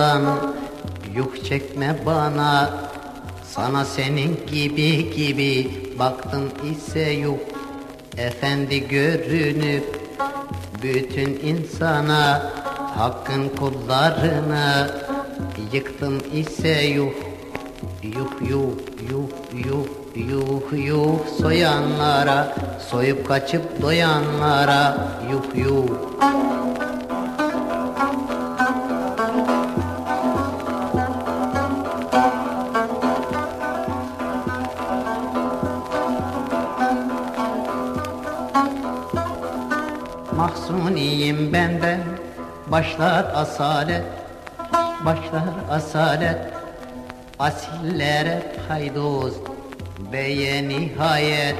yakından yük çekme bana. Sana senin gibi gibi baktım ise yok Efendi görünüp bütün insana Hakkın kullarını yıktım ise yuh. Yuh yuh yuh yuh yuh yuh Soyanlara soyup kaçıp doyanlara. Yuh yuh Mahzuniyim benden Başlar asalet Başlar asalet. Asillere paydoz Beye nihayet.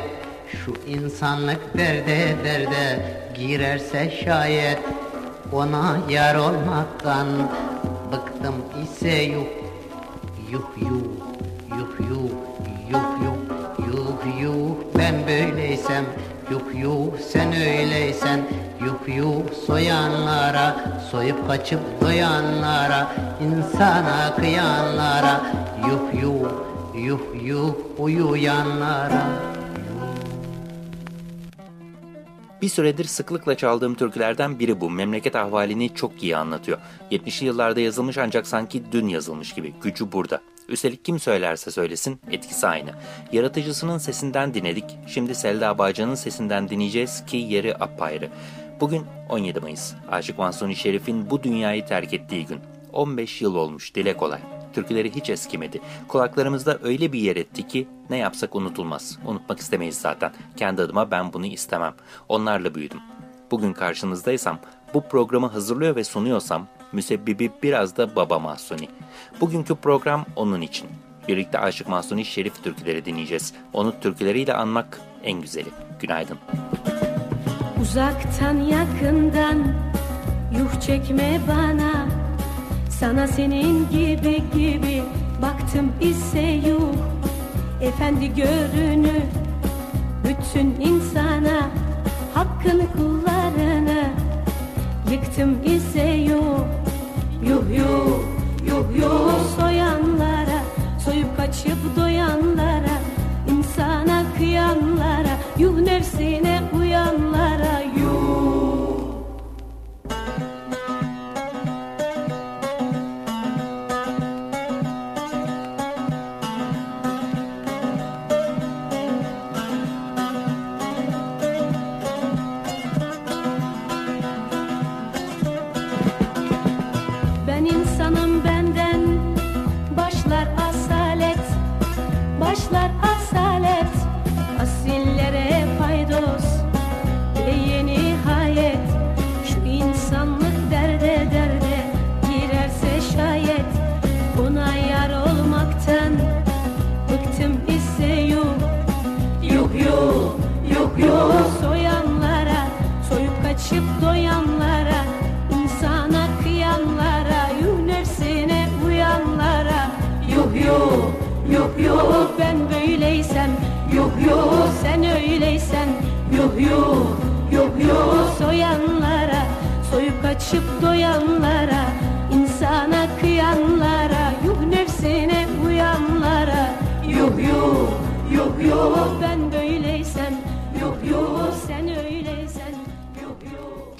Şu insanlık derde derde Girerse şayet. Ona yar olmaktan Bıktım ise yuh. Yuh yuh Yuh yuh Yuh yuh Yuh yuh. Ben böyleysem Yuh yuh sen öyleysen Yuh yuh soyanlara Soyup kaçıp doyanlara insana kıyanlara Yuh yuh Yuh yuh uyuyanlara Bir süredir sıklıkla çaldığım türkülerden biri bu. Memleket ahvalini çok iyi anlatıyor. 70'li yıllarda yazılmış ancak sanki dün yazılmış gibi. Gücü burada. Üstelik kim söylerse söylesin etkisi aynı. Yaratıcısının sesinden dinledik. Şimdi Selda Bağcan'ın sesinden dinleyeceğiz ki yeri apayrı. Bugün 17 Mayıs. Aşık Mansuni Şerif'in bu dünyayı terk ettiği gün. 15 yıl olmuş dile kolay. Türküleri hiç eskimedi. Kulaklarımızda öyle bir yer etti ki ne yapsak unutulmaz. Unutmak istemeyiz zaten. Kendi adıma ben bunu istemem. Onlarla büyüdüm. Bugün karşınızdaysam, bu programı hazırlıyor ve sunuyorsam müsebbibi biraz da Baba Mahsuni. Bugünkü program onun için. Birlikte Aşık Mahsuni Şerif türküleri dinleyeceğiz. Onu türküleriyle anmak en güzeli. Günaydın. Uzaktan yakından yuh çekme bana. Sana senin gibi gibi baktım ise yuh. Efendi görünür bütün insana Hakkın kullarını yıktım ise yuh. Yuh yuh yuh yuh. Soyanlara Soyup kaçıp doyanlara insana kıyanlara Yuh nefsine uyanlara Soyanlara Soyup kaçıp doyanlara insana kıyanlara Yuh nefsine uyanlara. Yuh yuh yuh yuh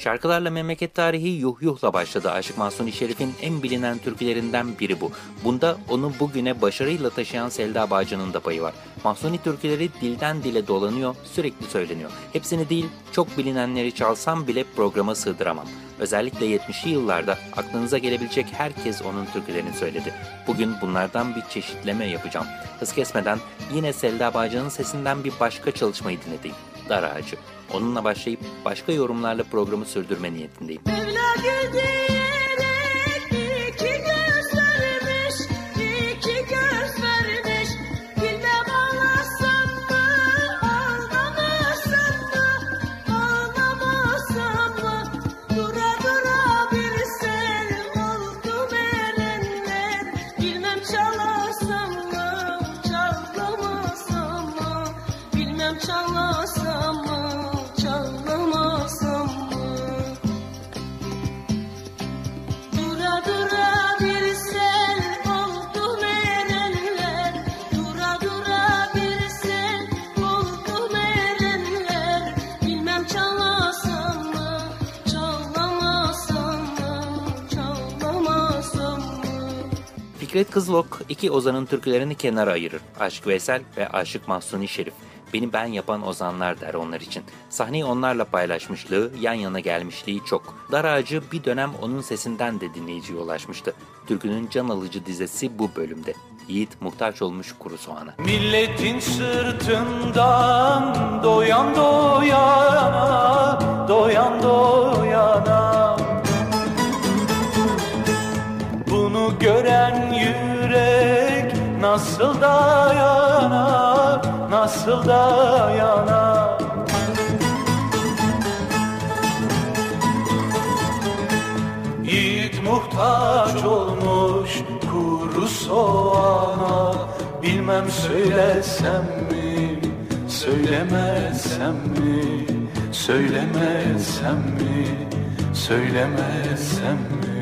Şarkılarla memleket tarihi yuh yuhla başladı. Aşık Mahsuni Şerif'in en bilinen türkülerinden biri bu. Bunda onu bugüne başarıyla taşıyan Selda Bağcan'ın da payı var. Mahsuni türküleri dilden dile dolanıyor, sürekli söyleniyor. Hepsini değil, çok bilinenleri çalsam bile programa sığdıramam. Özellikle 70'li yıllarda aklınıza gelebilecek herkes onun türkülerini söyledi. Bugün bunlardan bir çeşitleme yapacağım. Hız kesmeden yine Selda Bağcan'ın sesinden bir başka çalışmayı dinleteyim. Dar Ağacı. Onunla başlayıp başka yorumlarla programı sürdürme niyetindeyim. Mevla güdeyerek Fikret Kızılok iki ozanın türkülerini kenara ayırır. Aşık Veysel ve Aşık Mahsuni Şerif. Beni ben yapan ozanlar der onlar için. Sahneyi onlarla paylaşmışlığı, yan yana gelmişliği çok. Dar Ağacı bir dönem onun sesinden de dinleyiciye ulaşmıştı. Türkünün can alıcı dizesi bu bölümde. Yiğit muhtaç olmuş kuru soğana. Milletin sırtından doyan doyana, doyan doyana Bunu gören nasıl dayanar, nasıl dayanar? Yiğit muhtaç olmuş kuru soğana. Bilmem söylesem mi, söylemesem mi Söylemesem mi, söylemesem mi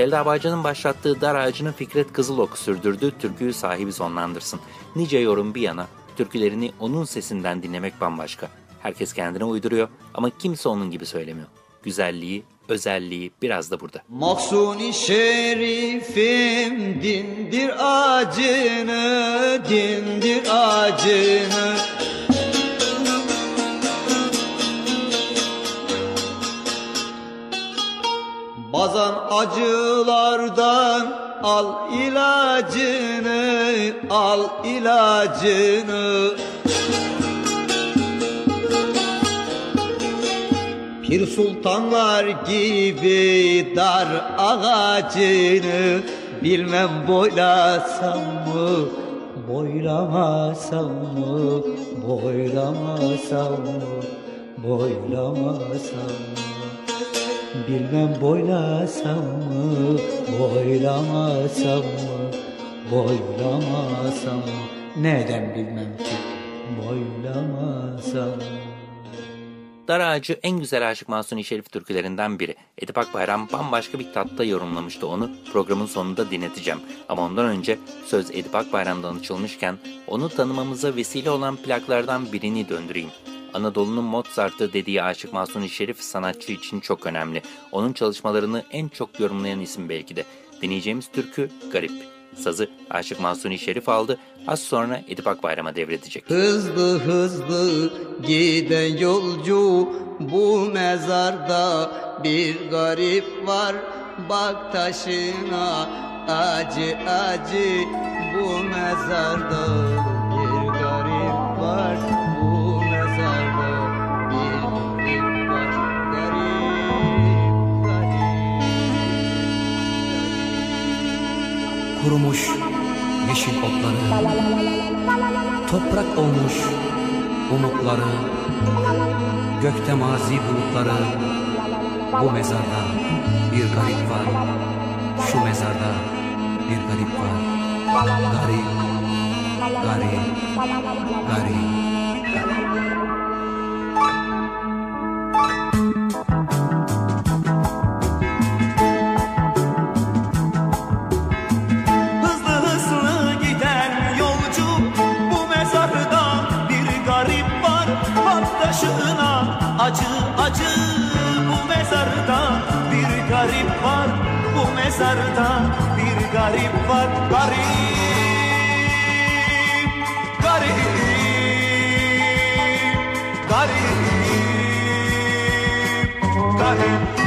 Selda Bağcan'ın başlattığı dar ağacını Fikret Kızılok sürdürdü, türküyü sahibi sonlandırsın. Nice yorum bir yana, türkülerini onun sesinden dinlemek bambaşka. Herkes kendine uyduruyor ama kimse onun gibi söylemiyor. Güzelliği, özelliği biraz da burada. Mahsuni şerifim dindir acını, dindir acını. Bazan acılardan al ilacını, al ilacını. Pir sultanlar gibi dar ağacını Bilmem boylasam mı, boylamasam mı Boylamasam mı, boylamasam mı Bilmem boylasam mı, boylamasam mı Boylamasam mı, neden bilmem ki Boylamasam mı Dar Ağacı en güzel Aşık Mahsuni Şerif türkülerinden biri. Edip Akbayram bambaşka bir tatta yorumlamıştı onu. Programın sonunda dinleteceğim. Ama ondan önce söz Edip Akbayram'dan açılmışken onu tanımamıza vesile olan plaklardan birini döndüreyim. Anadolu'nun Mozart'ı dediği Aşık Mahsuni Şerif sanatçı için çok önemli. Onun çalışmalarını en çok yorumlayan isim belki de. Dinleyeceğimiz türkü Garip. Sazı Aşık Mahsuni Şerif aldı. Az sonra Edip Akbayram'a devredecek. Hızlı hızlı giden yolcu bu mezarda bir garip var bak taşına acı acı bu mezarda bir garip var Kurumuş yeşil otları Toprak olmuş umutları Gökte mazi bulutları Bu mezarda bir garip var Şu mezarda bir garip var. Garip, garip, garip Dünyalardan bir garip var garip Garip Garip Garip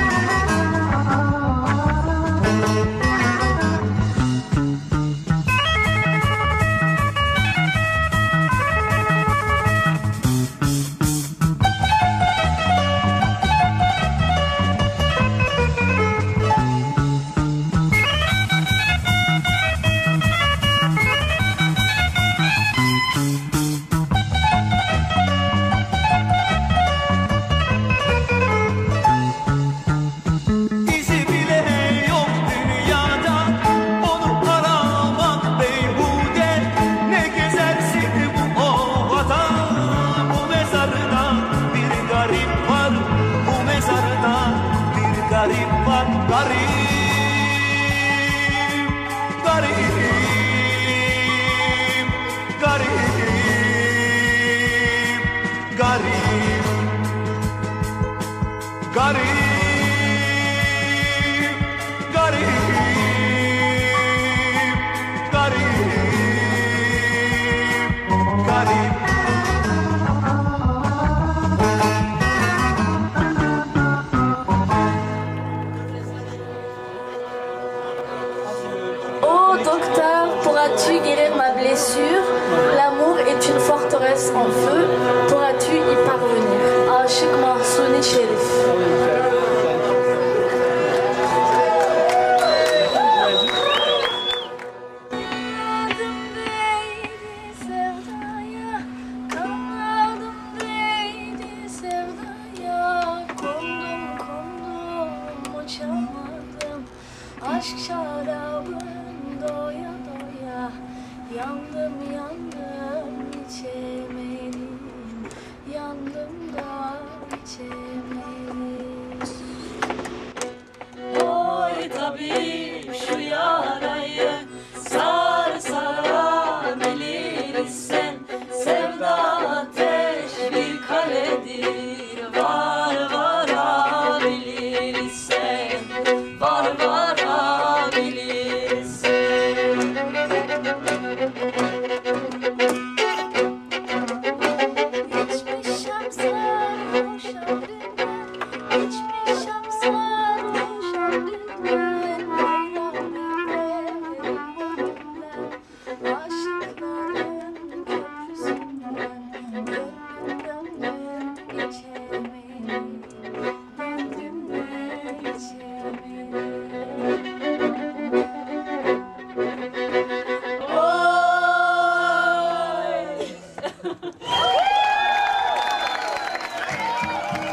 En feu.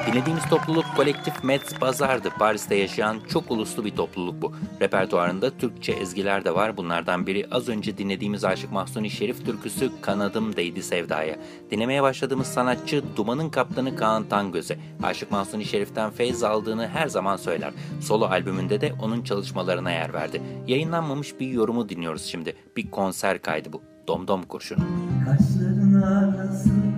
Dinlediğimiz topluluk kolektif Metz Bazar'dı. Paris'te yaşayan çok uluslu bir topluluk bu. Repertuarında Türkçe ezgiler de var. Bunlardan biri az önce dinlediğimiz Aşık Mahsuni Şerif türküsü Kanadım Değdi Sevda'ya. Dinlemeye başladığımız sanatçı Duman'ın kaptanı Kaan Tangöze. Aşık Mahsuni Şerif'ten feyz aldığını her zaman söyler. Solo albümünde de onun çalışmalarına yer verdi. Yayınlanmamış bir yorumu dinliyoruz şimdi. Bir konser kaydı bu. Domdom Kurşunu. Kaşların arasında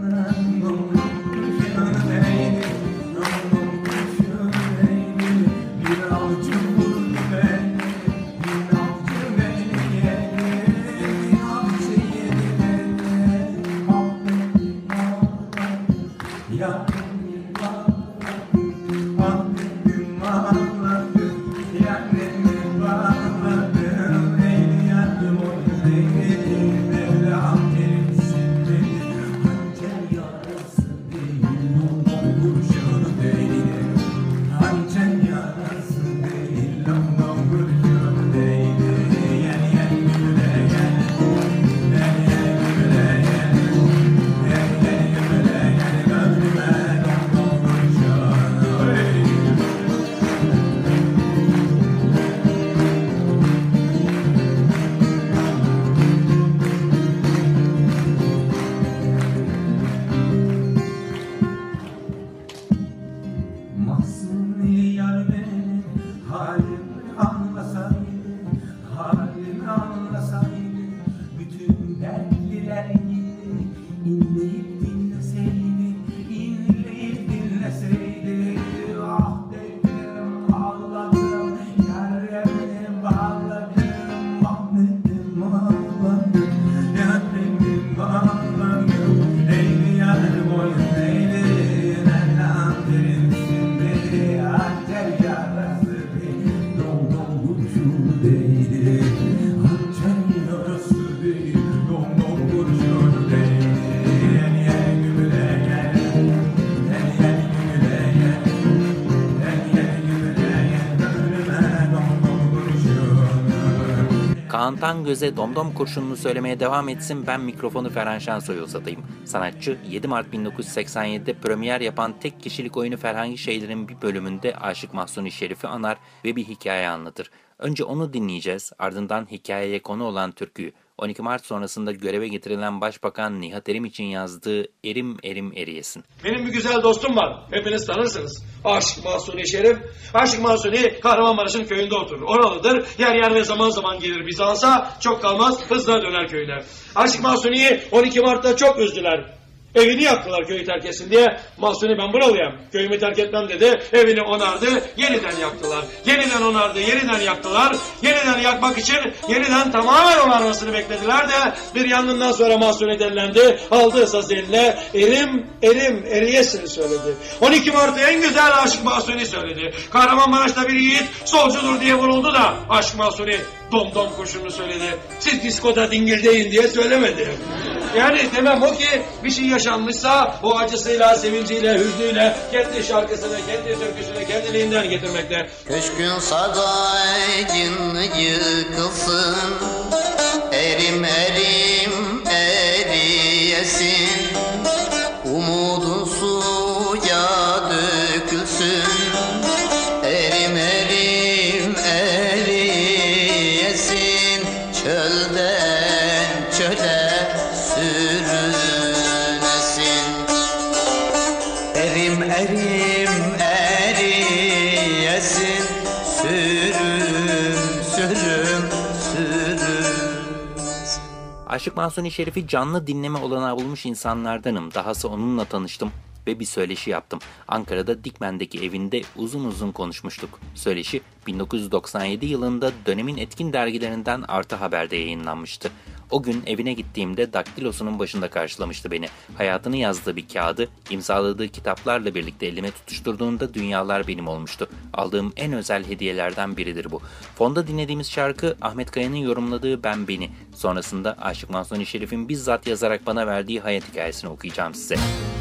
yar beni Altan Göze domdom kurşununu söylemeye devam etsin ben mikrofonu Ferhan Şensoy'a uzatayım. Sanatçı 7 Mart 1987'de premier yapan tek kişilik oyunu Ferhangi Şeyler'in bir bölümünde Aşık Mahsuni Şerif'i anar ve bir hikaye anlatır. Önce onu dinleyeceğiz ardından hikayeye konu olan türküyü 12 Mart sonrasında göreve getirilen Başbakan Nihat Erim için yazdığı Erim Erim Eriyesin. Benim bir güzel dostum var. Hepiniz tanırsınız. Aşık Mahsuni Şerif. Aşık Mahsuni Kahramanmaraş'ın köyünde oturur. Oralıdır. Yer yer ve zaman zaman gelir Bizans'a. Çok kalmaz hızla döner köyüne. Aşık Mahsuni'yi 12 Mart'ta çok üzdüler. Evini yaktılar köyü terk etsin diye. Mahsuni ben buralıyım. Köyümü terk etmem dedi. Evini onardı. Yeniden yaktılar. Yeniden onardı. Yeniden yaktılar. Yeniden yakmak için yeniden tamamen onarmasını beklediler de bir yangından sonra Mahsuni delilendi. Aldı esas eline erim erim eriyesin söyledi. 12 Mart'ta en güzel Aşık Mahsuni söyledi. Kahramanmaraş'ta bir yiğit solcudur diye vuruldu da Aşık Mahsuni dom dom kurşunu söyledi. Siz diskoda dingildeyin diye söylemedi. Yani demem o ki bir şey yaşanmışsa o acısıyla, sevinciyle, hüznüyle kendi şarkısını, kendi türküsünü kendiliğinden getirmekte. Köşkün sarayın yıkılsın. Erim erim eriyesin. Umudun suya dökülsün. Erim erim eriyesin. Çölden Aşık Mahsuni Şerif'i canlı dinleme olanağı bulmuş insanlardanım. Dahası onunla tanıştım ve bir söyleşi yaptım. Ankara'da Dikmen'deki evinde uzun uzun konuşmuştuk. Söyleşi 1997 yılında dönemin etkin dergilerinden Artı Haber'de yayınlanmıştı. O gün evine gittiğimde daktilosunun başında karşılamıştı beni. Hayatını yazdığı bir kağıdı, imzaladığı kitaplarla birlikte elime tutuşturduğunda dünyalar benim olmuştu. Aldığım en özel hediyelerden biridir bu. Fonda dinlediğimiz şarkı Ahmet Kaya'nın yorumladığı Ben Beni. Sonrasında Aşık Mahsuni Şerif'in bizzat yazarak bana verdiği hayat hikayesini okuyacağım size. Seyyah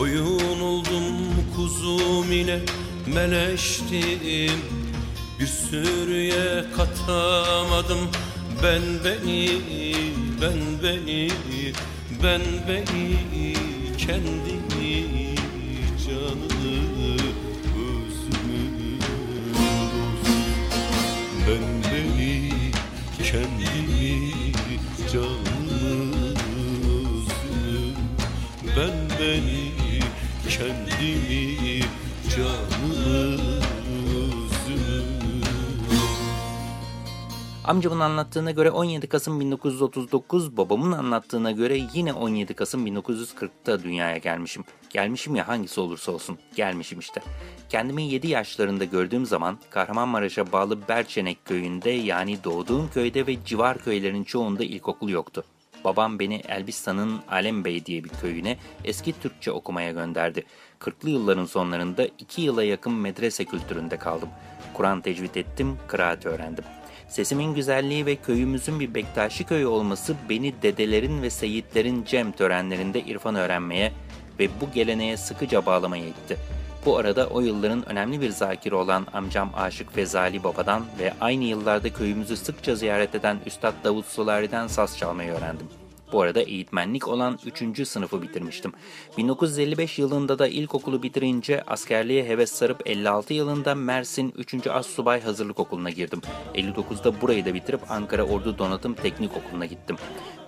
Koyun oldum kuzum ile meleştim. Bir sürüye katamadım. Ben beni Ben beni ben beni. Kendimi canımı özümü ben beni kendimi canımı özümü ben beni kendimi canımı Amcamın anlattığına göre 17 Kasım 1939, babamın anlattığına göre yine 17 Kasım 1940'ta dünyaya gelmişim. Gelmişim ya hangisi olursa olsun, gelmişim işte. Kendimi 7 yaşlarında gördüğüm zaman Kahramanmaraş'a bağlı Berçenek köyünde yani doğduğum köyde ve civar köylerin çoğunda ilkokul yoktu. Babam beni Elbistan'ın Alembey diye bir köyüne eski Türkçe okumaya gönderdi. 40'lı yılların sonlarında 2 yıla yakın medrese kültüründe kaldım. Kur'an tecvid ettim, kıraat öğrendim. Sesimin güzelliği ve köyümüzün bir Bektaşi köyü olması beni dedelerin ve seyitlerin cem törenlerinde irfan öğrenmeye ve bu geleneğe sıkıca bağlamaya itti. Bu arada o yılların önemli bir zakiri olan amcam Aşık Fezali Baba'dan ve aynı yıllarda köyümüzü sıkça ziyaret eden Üstad Davut Sulari'den saz çalmayı öğrendim. Bu arada eğitmenlik olan 3. sınıfı bitirmiştim. 1955 yılında da ilkokulu bitirince askerliğe heves sarıp 56 yılında Mersin 3. Assubay Hazırlık Okulu'na girdim. 59'da burayı da bitirip Ankara Ordu Donatım Teknik Okulu'na gittim.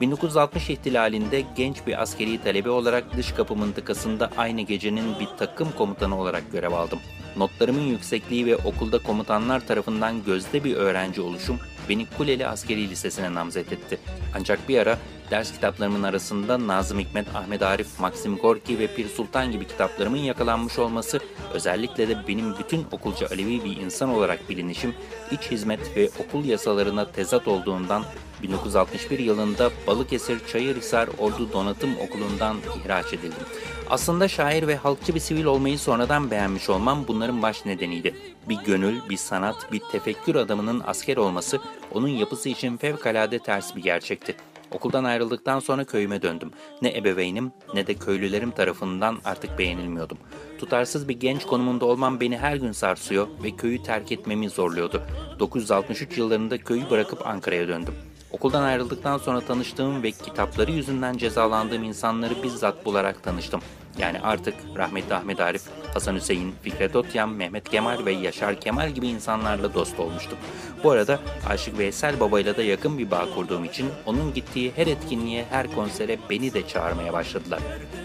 1960 ihtilalinde genç bir askeri talebe olarak dış kapı mıntıkasında aynı gecenin bir takım komutanı olarak görev aldım. Notlarımın yüksekliği ve okulda komutanlar tarafından gözde bir öğrenci oluşum beni Kuleli Askeri Lisesi'ne namzet etti. Ancak bir ara ders kitaplarımın arasında Nazım Hikmet, Ahmet Arif, Maxim Gorki ve Pir Sultan gibi kitaplarımın yakalanmış olması, özellikle de benim bütün okulca Alevi bir insan olarak bilinişim, iç hizmet ve okul yasalarına tezat olduğundan 1961 yılında Balıkesir Çayırhisar Ordu Donatım Okulu'ndan ihraç edildim. Aslında şair ve halkçı bir sivil olmayı sonradan beğenmiş olmam bunların baş nedeniydi. Bir gönül, bir sanat, bir tefekkür adamının asker olması onun yapısı için fevkalade ters bir gerçekti. Okuldan ayrıldıktan sonra köyüme döndüm. Ne ebeveynim ne de köylülerim tarafından artık beğenilmiyordum. Tutarsız bir genç konumunda olmam beni her gün sarsıyor ve köyü terk etmemi zorluyordu. 963 yıllarında köyü bırakıp Ankara'ya döndüm. Okuldan ayrıldıktan sonra tanıştığım ve kitapları yüzünden cezalandığım insanları bizzat bularak tanıştım. Yani artık rahmetli Ahmet Arif, Hasan Hüseyin, Fikret Otyan, Mehmet Kemal ve Yaşar Kemal gibi insanlarla dost olmuştum. Bu arada Aşık Veysel babayla da yakın bir bağ kurduğum için onun gittiği her etkinliğe, her konsere beni de çağırmaya başladılar.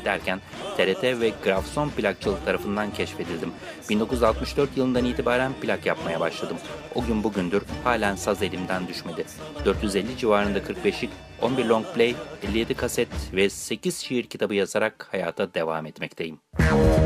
Derken TRT ve Grafson plakçılık tarafından keşfedildim. 1964 yılından itibaren plak yapmaya başladım. O gün bugündür halen saz elimden düşmedi. 450 civarında 45'lik 11 long play, 57 kaset ve 8 şiir kitabı yazarak hayata devam etmekteyim. Milletin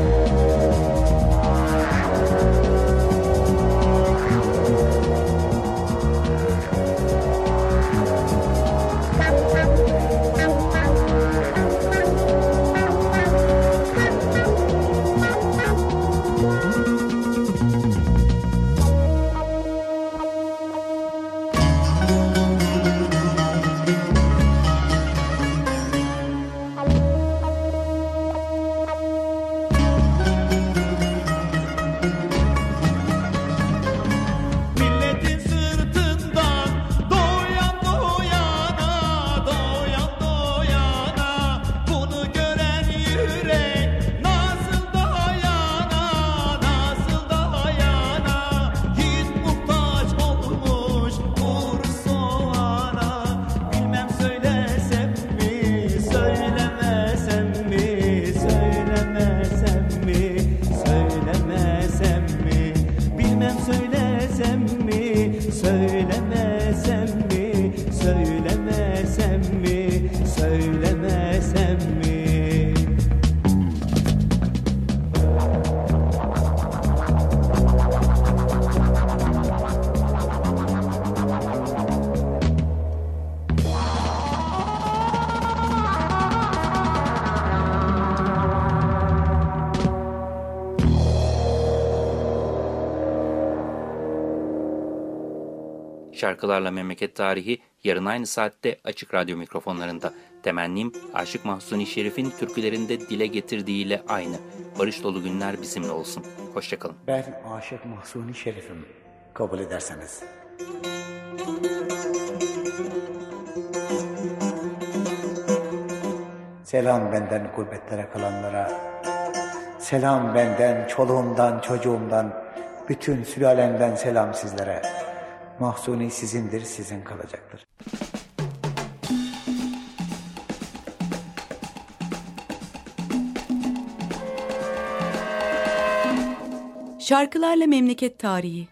Şarkılarla Memleket Tarihi yarın aynı saatte Açık Radyo mikrofonlarında. Temennim Aşık Mahsuni Şerif'in türkülerinde dile getirdiğiyle aynı. Barış dolu günler bizimle olsun. Hoşçakalın. Ben Aşık Mahsuni Şerif'im. Kabul ederseniz. Selam benden gurbetlere kalanlara. Selam benden, çoluğumdan, çocuğumdan, bütün sülalemden selam sizlere. Mahsuni sizindir, sizin kalacaktır. Şarkılarla Memleket Tarihi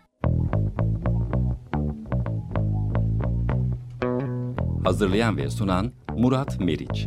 Hazırlayan ve sunan Murat Meriç.